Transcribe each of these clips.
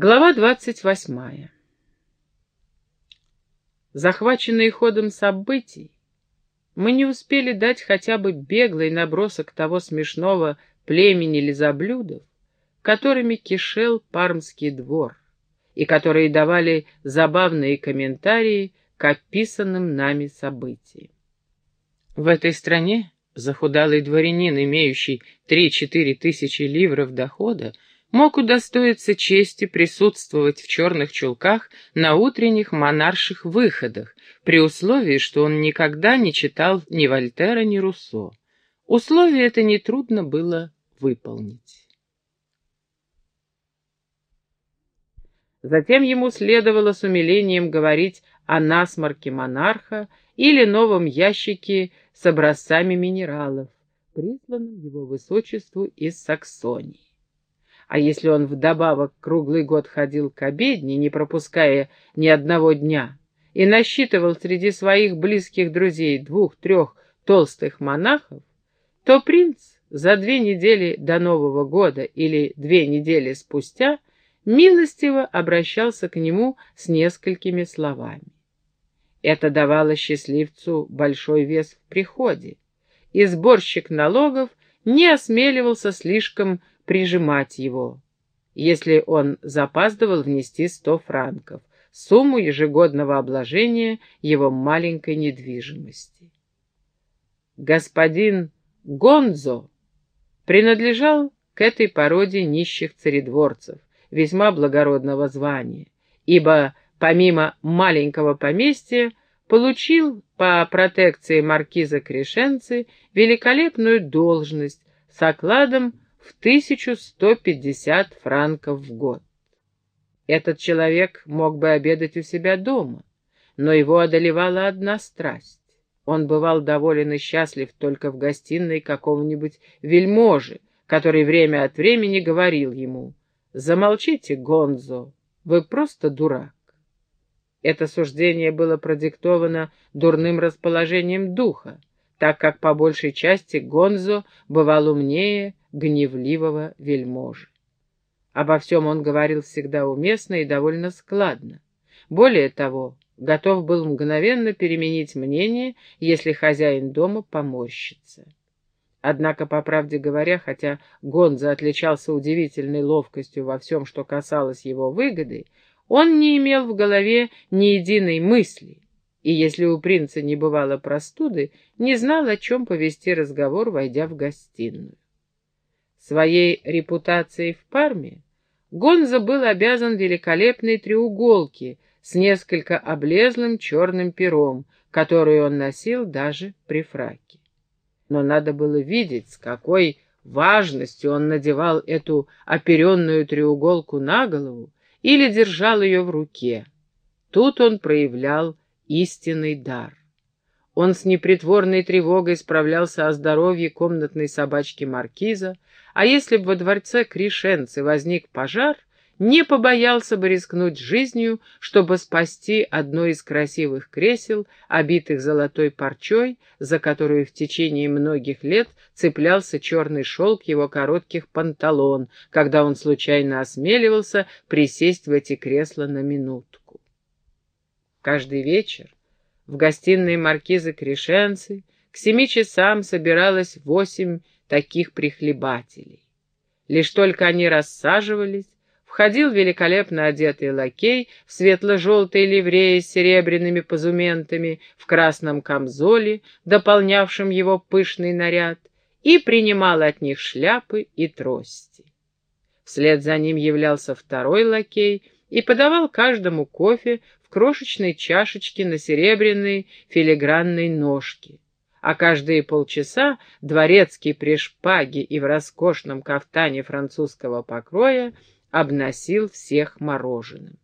Глава двадцать восьмая. Захваченные ходом событий, мы не успели дать хотя бы беглый набросок того смешного племени лизоблюдов, которыми кишел Пармский двор, и которые давали забавные комментарии к описанным нами событиям. В этой стране захудалый дворянин, имеющий три-четыре тысячи ливров дохода, мог удостоиться чести присутствовать в черных чулках на утренних монарших выходах, при условии, что он никогда не читал ни Вольтера, ни Руссо. Условие это нетрудно было выполнить. Затем ему следовало с умилением говорить о насморке монарха или новом ящике с образцами минералов, присланном его высочеству из Саксонии. А если он вдобавок круглый год ходил к обедне, не пропуская ни одного дня, и насчитывал среди своих близких друзей двух-трех толстых монахов, то принц за две недели до Нового года или две недели спустя милостиво обращался к нему с несколькими словами. Это давало счастливцу большой вес в приходе, и сборщик налогов не осмеливался слишком прижимать его, если он запаздывал внести сто франков, сумму ежегодного обложения его маленькой недвижимости. Господин Гонзо принадлежал к этой породе нищих царедворцев, весьма благородного звания, ибо помимо маленького поместья получил по протекции маркиза Крешенцы великолепную должность с окладом в 1150 франков в год. Этот человек мог бы обедать у себя дома, но его одолевала одна страсть. Он бывал доволен и счастлив только в гостиной какого-нибудь вельможи, который время от времени говорил ему «Замолчите, Гонзо, вы просто дурак». Это суждение было продиктовано дурным расположением духа, так как по большей части Гонзо бывал умнее гневливого вельможи. Обо всем он говорил всегда уместно и довольно складно. Более того, готов был мгновенно переменить мнение, если хозяин дома поморщится. Однако, по правде говоря, хотя Гонза отличался удивительной ловкостью во всем, что касалось его выгоды, он не имел в голове ни единой мысли, и если у принца не бывало простуды, не знал, о чем повести разговор, войдя в гостиную. Своей репутацией в Парме Гонза был обязан великолепной треуголке с несколько облезлым черным пером, которую он носил даже при фраке. Но надо было видеть, с какой важностью он надевал эту оперенную треуголку на голову или держал ее в руке. Тут он проявлял истинный дар. Он с непритворной тревогой справлялся о здоровье комнатной собачки Маркиза, а если бы во дворце Кришенцы возник пожар, не побоялся бы рискнуть жизнью, чтобы спасти одно из красивых кресел, обитых золотой парчой, за которую в течение многих лет цеплялся черный шелк его коротких панталон, когда он случайно осмеливался присесть в эти кресла на минутку. Каждый вечер в гостиной маркизы Крешенцы к семи часам собиралось восемь таких прихлебателей. Лишь только они рассаживались, входил великолепно одетый лакей в светло-желтой ливрее с серебряными позументами, в красном камзоле, дополнявшем его пышный наряд, и принимал от них шляпы и трости. Вслед за ним являлся второй лакей и подавал каждому кофе в крошечной чашечке на серебряной филигранной ножке. А каждые полчаса дворецкий при шпаге и в роскошном кафтане французского покроя обносил всех мороженым.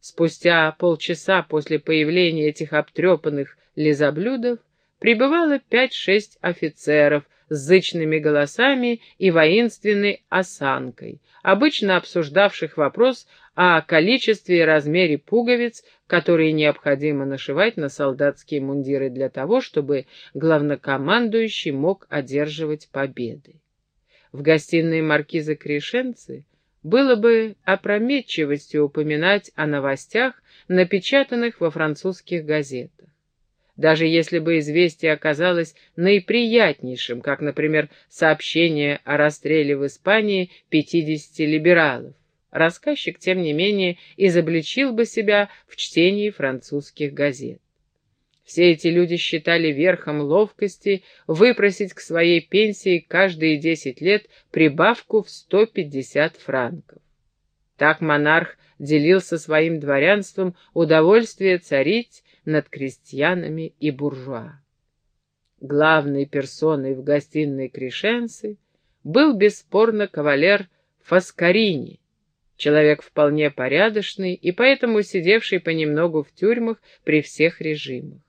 Спустя полчаса после появления этих обтрепанных лизоблюдов прибывало пять-шесть офицеров с зычными голосами и воинственной осанкой, обычно обсуждавших вопрос о количестве и размере пуговиц, которые необходимо нашивать на солдатские мундиры для того, чтобы главнокомандующий мог одерживать победы. В гостиной маркиза Крешенцы было бы опрометчивостью упоминать о новостях, напечатанных во французских газетах. Даже если бы известие оказалось наиприятнейшим, как, например, сообщение о расстреле в Испании 50 либералов, рассказчик, тем не менее, изобличил бы себя в чтении французских газет. Все эти люди считали верхом ловкости выпросить к своей пенсии каждые десять лет прибавку в 150 франков. Так монарх делился своим дворянством удовольствие царить над крестьянами и буржуа. Главной персоной в гостиной Кришенцы был бесспорно кавалер Фаскарини, человек вполне порядочный и поэтому сидевший понемногу в тюрьмах при всех режимах.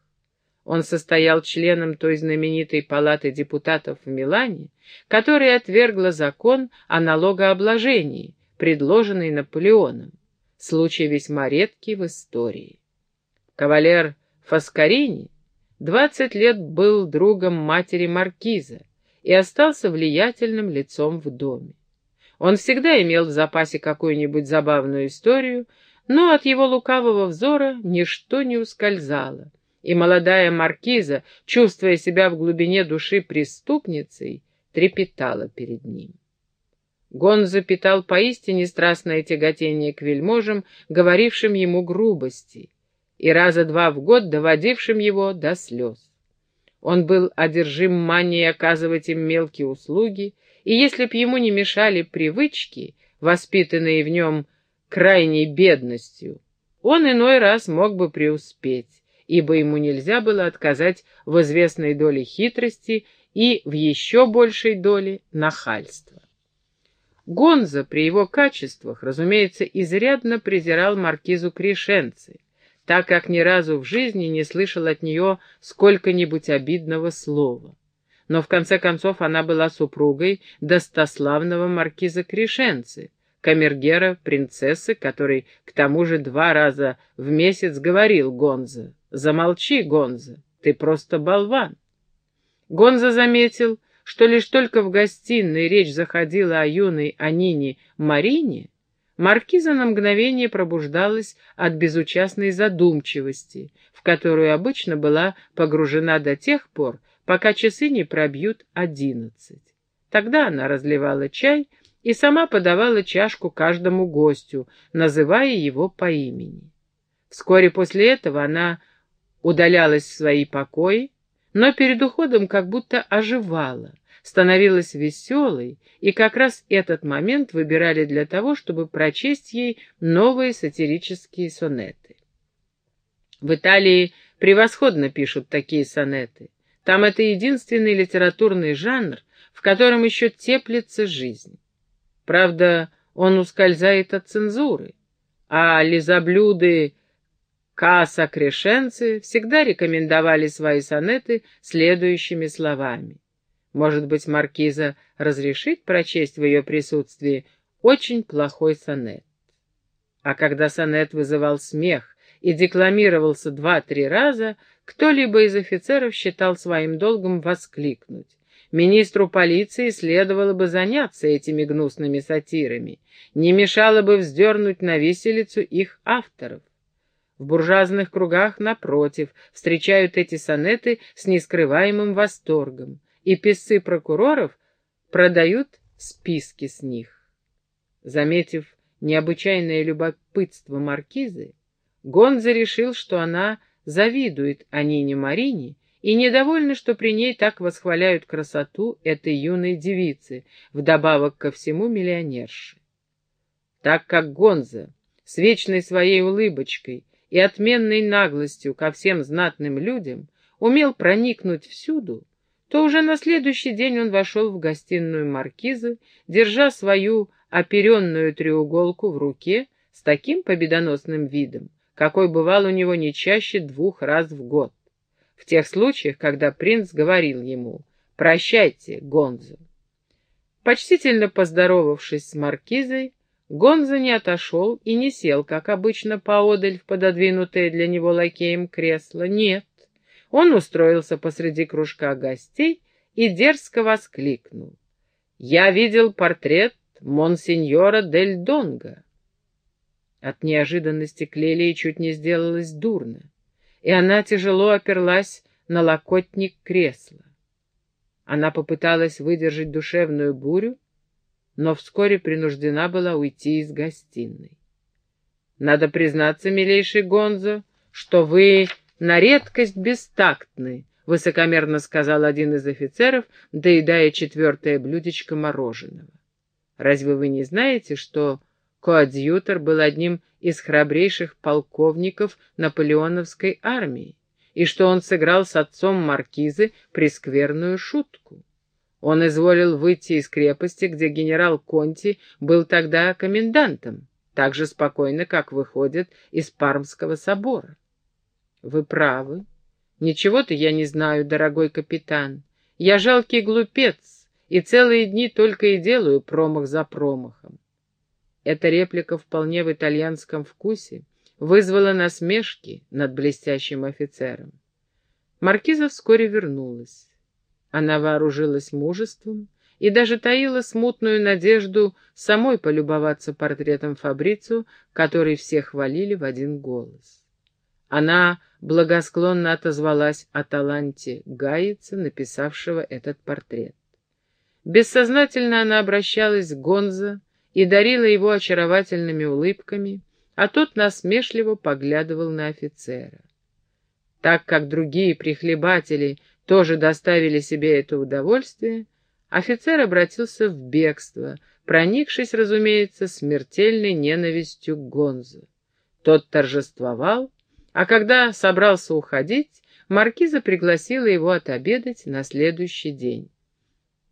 Он состоял членом той знаменитой палаты депутатов в Милане, которая отвергла закон о налогообложении, предложенный Наполеоном. Случай весьма редкий в истории. Кавалер Фаскарини двадцать лет был другом матери Маркиза и остался влиятельным лицом в доме. Он всегда имел в запасе какую-нибудь забавную историю, но от его лукавого взора ничто не ускользало, и молодая маркиза, чувствуя себя в глубине души преступницей, трепетала перед ним. Гонзо питал поистине страстное тяготение к вельможам, говорившим ему грубости, и раза два в год доводившим его до слез. Он был одержим манией оказывать им мелкие услуги, и если б ему не мешали привычки, воспитанные в нем крайней бедностью, он иной раз мог бы преуспеть ибо ему нельзя было отказать в известной доле хитрости и в еще большей доле нахальства. Гонза при его качествах, разумеется, изрядно презирал маркизу Крешенци, так как ни разу в жизни не слышал от нее сколько-нибудь обидного слова. Но в конце концов она была супругой достославного маркиза Крешенци, камергера принцессы, который к тому же два раза в месяц говорил Гонза Замолчи, Гонза, ты просто болван. Гонза заметил, что лишь только в гостиной речь заходила о юной Анине Марине, маркиза на мгновение пробуждалась от безучастной задумчивости, в которую обычно была погружена до тех пор, пока часы не пробьют одиннадцать. Тогда она разливала чай и сама подавала чашку каждому гостю, называя его по имени. Вскоре после этого она удалялась в свои покои, но перед уходом как будто оживала, становилась веселой, и как раз этот момент выбирали для того, чтобы прочесть ей новые сатирические сонеты. В Италии превосходно пишут такие сонеты. Там это единственный литературный жанр, в котором еще теплится жизнь. Правда, он ускользает от цензуры, а лизоблюды Каса Крешенцы всегда рекомендовали свои сонеты следующими словами. Может быть, маркиза разрешит прочесть в ее присутствии очень плохой сонет. А когда сонет вызывал смех и декламировался два-три раза, кто-либо из офицеров считал своим долгом воскликнуть. Министру полиции следовало бы заняться этими гнусными сатирами, не мешало бы вздернуть на виселицу их авторов. В буржуазных кругах, напротив, встречают эти сонеты с нескрываемым восторгом, и писцы прокуроров продают списки с них. Заметив необычайное любопытство маркизы, Гонза решил, что она завидует Анине Марине и недовольна, что при ней так восхваляют красоту этой юной девицы, вдобавок ко всему миллионерши. Так как Гонза с вечной своей улыбочкой и отменной наглостью ко всем знатным людям умел проникнуть всюду, то уже на следующий день он вошел в гостиную маркизы, держа свою оперенную треуголку в руке с таким победоносным видом, какой бывал у него не чаще двух раз в год. В тех случаях, когда принц говорил ему «Прощайте, Гонзо». Почтительно поздоровавшись с маркизой, Гонза не отошел и не сел, как обычно, поодаль в пододвинутое для него лакеем кресло. Нет, он устроился посреди кружка гостей и дерзко воскликнул. «Я видел портрет монсеньора Дель Донго. От неожиданности Клелии чуть не сделалось дурно, и она тяжело оперлась на локотник кресла. Она попыталась выдержать душевную бурю, но вскоре принуждена была уйти из гостиной. «Надо признаться, милейший Гонзо, что вы на редкость бестактны», — высокомерно сказал один из офицеров, доедая четвертое блюдечко мороженого. «Разве вы не знаете, что коадьютор был одним из храбрейших полковников наполеоновской армии, и что он сыграл с отцом маркизы прескверную шутку?» Он изволил выйти из крепости, где генерал Конти был тогда комендантом, так же спокойно, как выходит из Пармского собора. Вы правы. Ничего-то я не знаю, дорогой капитан. Я жалкий глупец, и целые дни только и делаю промах за промахом. Эта реплика вполне в итальянском вкусе вызвала насмешки над блестящим офицером. Маркиза вскоре вернулась. Она вооружилась мужеством и даже таила смутную надежду самой полюбоваться портретом Фабрицу, который все хвалили в один голос. Она благосклонно отозвалась о таланте Гаица, написавшего этот портрет. Бессознательно она обращалась к Гонзо и дарила его очаровательными улыбками, а тот насмешливо поглядывал на офицера. Так как другие прихлебатели тоже доставили себе это удовольствие, офицер обратился в бегство, проникшись, разумеется, смертельной ненавистью к Гонзо. Тот торжествовал, а когда собрался уходить, маркиза пригласила его отобедать на следующий день.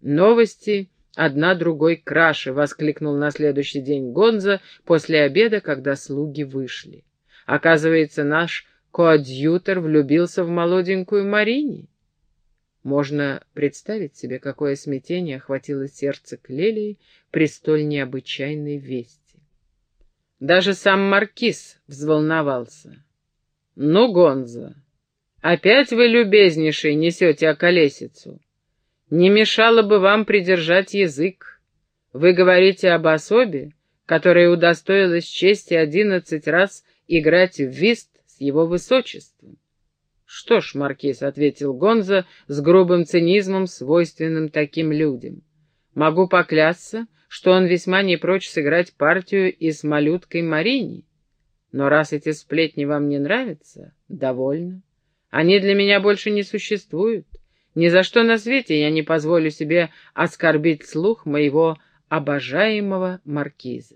«Новости одна другой краше!» — воскликнул на следующий день Гонза после обеда, когда слуги вышли. «Оказывается, наш коадьютор влюбился в молоденькую Марине». Можно представить себе, какое смятение охватило сердце Клелии при столь необычайной вести. Даже сам маркиз взволновался. «Ну, Гонза, опять вы, любезнейший, несете околесицу. Не мешало бы вам придержать язык. Вы говорите об особе, которая удостоилась чести одиннадцать раз играть в вист с его высочеством. «Что ж, Маркиз», — ответил Гонза с грубым цинизмом, свойственным таким людям, — «могу поклясться, что он весьма не прочь сыграть партию и с малюткой Марини. Но раз эти сплетни вам не нравятся, довольно. Они для меня больше не существуют. Ни за что на свете я не позволю себе оскорбить слух моего обожаемого маркиза».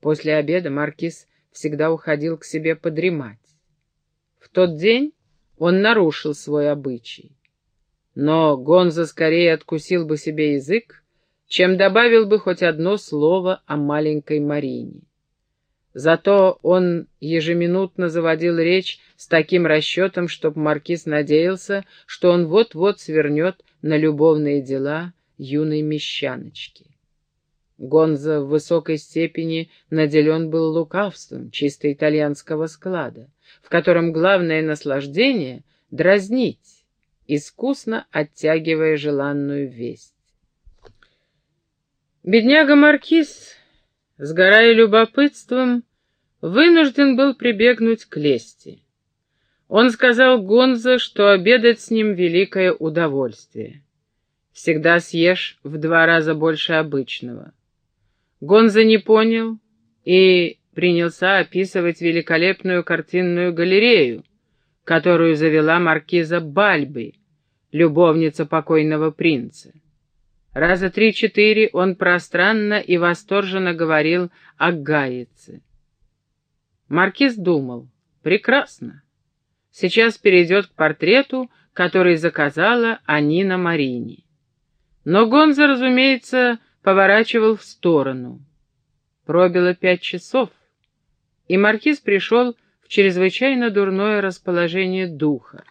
После обеда маркиз всегда уходил к себе подремать. В тот день он нарушил свой обычай. Но Гонза скорее откусил бы себе язык, чем добавил бы хоть одно слово о маленькой Марине. Зато он ежеминутно заводил речь с таким расчетом, чтоб маркиз надеялся, что он вот-вот свернет на любовные дела юной мещаночки. Гонза в высокой степени наделен был лукавством чисто итальянского склада, в котором главное наслаждение — дразнить, искусно оттягивая желанную весть. Бедняга Маркиз, сгорая любопытством, вынужден был прибегнуть к лести. Он сказал Гонза, что обедать с ним — великое удовольствие. Всегда съешь в два раза больше обычного. Гонза не понял и принялся описывать великолепную картинную галерею, которую завела маркиза Бальбы, любовница покойного принца. Раза три-четыре он пространно и восторженно говорил о Гаице. Маркиз думал, прекрасно, сейчас перейдет к портрету, который заказала Анина Марини. Но Гонза, разумеется, поворачивал в сторону. Пробило пять часов, и маркиз пришел в чрезвычайно дурное расположение духа.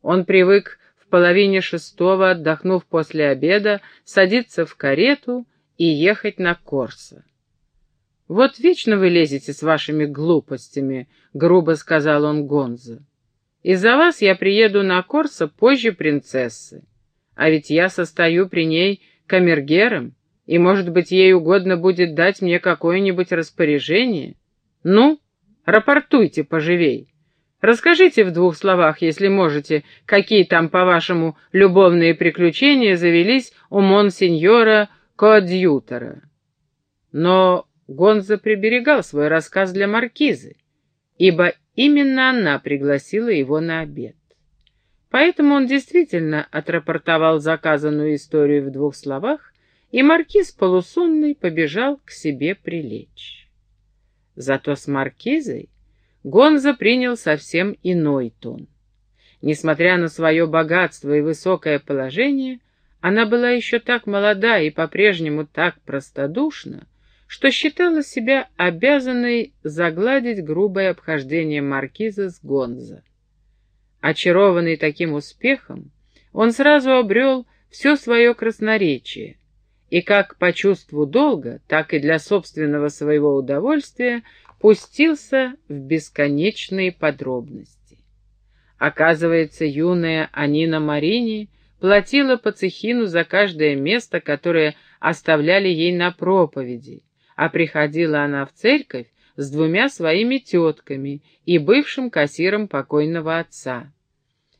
Он привык половине шестого, отдохнув после обеда, садиться в карету и ехать на Корсо. «Вот вечно вы лезете с вашими глупостями», — грубо сказал он Гонзо. «Из-за вас я приеду на Корсо позже принцессы, а ведь я состою при ней камергером, и, может быть, ей угодно будет дать мне какое-нибудь распоряжение? Ну, рапортуйте поживей. Расскажите в двух словах, если можете, какие там, по-вашему, любовные приключения завелись у монсеньора Коадьютора. Но Гонза приберегал свой рассказ для маркизы, ибо именно она пригласила его на обед. Поэтому он действительно отрапортовал заказанную историю в двух словах, и маркиз полусонный побежал к себе прилечь. Зато с маркизой Гонза принял совсем иной тон. Несмотря на свое богатство и высокое положение, она была еще так молода и по-прежнему так простодушна, что считала себя обязанной загладить грубое обхождение маркиза с Гонза. Очарованный таким успехом, он сразу обрел все свое красноречие, и как по чувству долга, так и для собственного своего удовольствия пустился в бесконечные подробности. Оказывается, юная Анина Марини платила по цехину за каждое место, которое оставляли ей на проповеди, а приходила она в церковь с двумя своими тетками и бывшим кассиром покойного отца.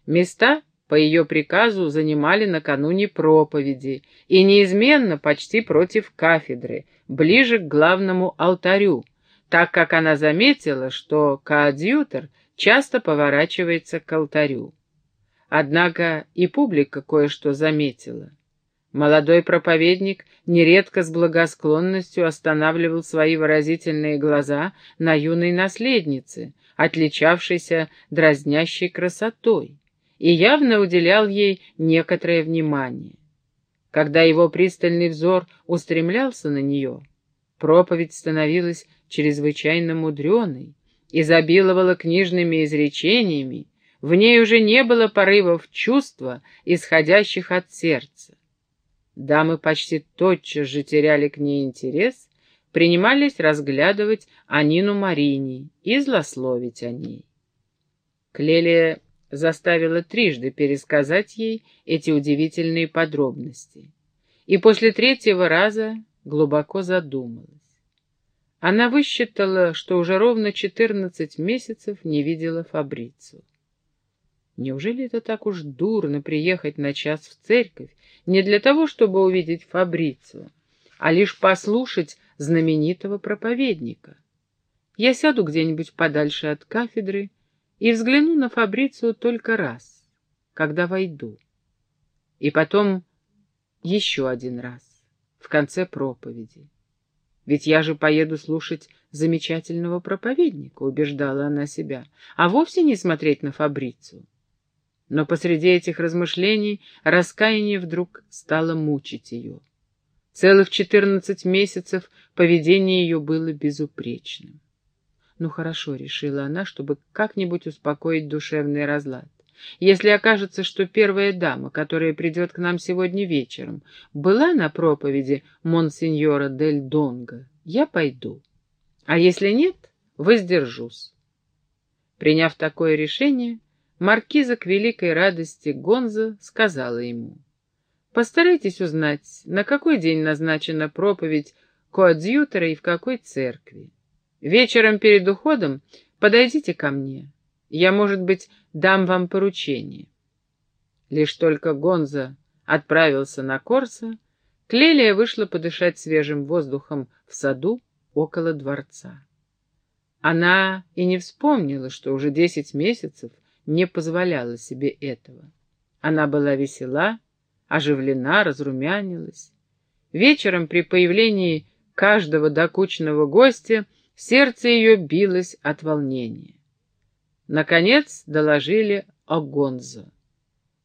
Места по ее приказу занимали накануне проповеди и неизменно почти против кафедры, ближе к главному алтарю, так как она заметила, что коадьютор часто поворачивается к алтарю. Однако и публика кое-что заметила. Молодой проповедник нередко с благосклонностью останавливал свои выразительные глаза на юной наследнице, отличавшейся дразнящей красотой, и явно уделял ей некоторое внимание. Когда его пристальный взор устремлялся на нее, проповедь становилась чрезвычайно мудреной, изобиловала книжными изречениями, в ней уже не было порывов чувства, исходящих от сердца. Дамы почти тотчас же теряли к ней интерес, принимались разглядывать Анину Марини и злословить о ней. Клелия заставила трижды пересказать ей эти удивительные подробности, и после третьего раза глубоко задумалась. Она высчитала, что уже ровно четырнадцать месяцев не видела Фабрицу. Неужели это так уж дурно приехать на час в церковь не для того, чтобы увидеть Фабрицу, а лишь послушать знаменитого проповедника? Я сяду где-нибудь подальше от кафедры и взгляну на Фабрицию только раз, когда войду. И потом еще один раз, в конце проповеди. Ведь я же поеду слушать замечательного проповедника, убеждала она себя, а вовсе не смотреть на Фабрицию. Но посреди этих размышлений раскаяние вдруг стало мучить ее. Целых четырнадцать месяцев поведение ее было безупречным. Ну хорошо, решила она, чтобы как-нибудь успокоить душевный разлад. Если окажется, что первая дама, которая придет к нам сегодня вечером, была на проповеди монсеньора Дель Донго, я пойду. А если нет, воздержусь. Приняв такое решение, маркиза к великой радости Гонза сказала ему, «Постарайтесь узнать, на какой день назначена проповедь коадьютора и в какой церкви. Вечером перед уходом подойдите ко мне. Я, может быть, дам вам поручение». Лишь только Гонза отправился на Корсо, Клелия вышла подышать свежим воздухом в саду около дворца. Она и не вспомнила, что уже десять месяцев не позволяла себе этого. Она была весела, оживлена, разрумянилась. Вечером при появлении каждого докучного гостя сердце ее билось от волнения. Наконец доложили о Гонзо.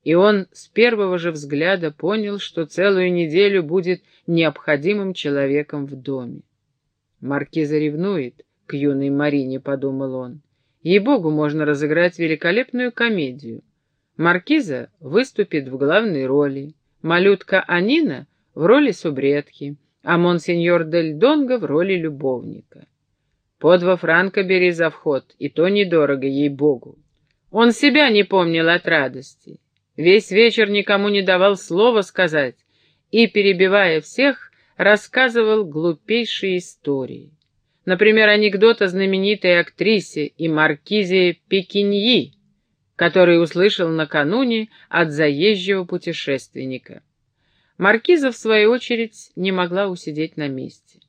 И он с первого же взгляда понял, что целую неделю будет необходимым человеком в доме. Маркиза ревнует к юной Марине, подумал он. Ей-богу, можно разыграть великолепную комедию. Маркиза выступит в главной роли, малютка Анина в роли субредки, а монсеньор Дель Донго в роли любовника. По два франка бери за вход, и то недорого, ей-богу. Он себя не помнил от радости. Весь вечер никому не давал слова сказать, и, перебивая всех, рассказывал глупейшие истории. Например, анекдот о знаменитой актрисе и маркизе Пекиньи, который услышал накануне от заезжего путешественника. Маркиза, в свою очередь, не могла усидеть на месте.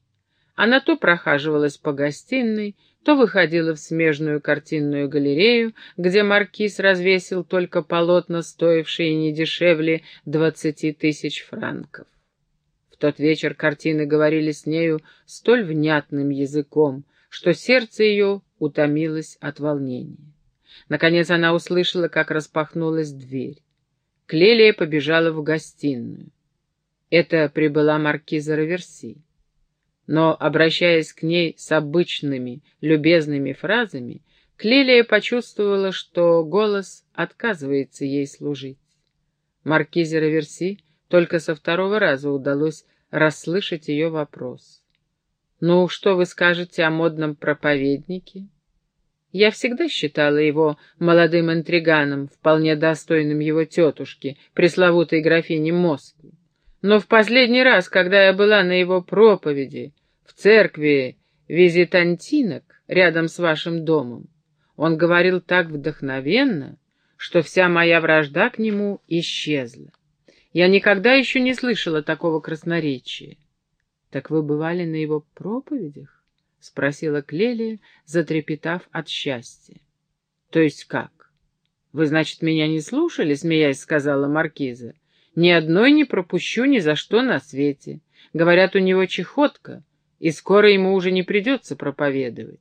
Она то прохаживалась по гостиной, то выходила в смежную картинную галерею, где маркиз развесил только полотна, стоившие не дешевле двадцати тысяч франков. В тот вечер картины говорили с нею столь внятным языком, что сердце ее утомилось от волнения. Наконец она услышала, как распахнулась дверь. Клелия побежала в гостиную. Это прибыла маркиза Раверси. Но, обращаясь к ней с обычными, любезными фразами, Клелия почувствовала, что голос отказывается ей служить. Маркизе Раверси только со второго раза удалось расслышать ее вопрос. «Ну, что вы скажете о модном проповеднике?» Я всегда считала его молодым интриганом, вполне достойным его тетушки, пресловутой графини Москвы. Но в последний раз, когда я была на его проповеди в церкви визитантинок рядом с вашим домом, он говорил так вдохновенно, что вся моя вражда к нему исчезла. Я никогда еще не слышала такого красноречия. Так вы бывали на его проповедях? — спросила Клелия, затрепетав от счастья. — То есть как? Вы, значит, меня не слушали? — смеясь сказала Маркиза. — Ни одной не пропущу ни за что на свете. Говорят, у него чехотка, и скоро ему уже не придется проповедовать.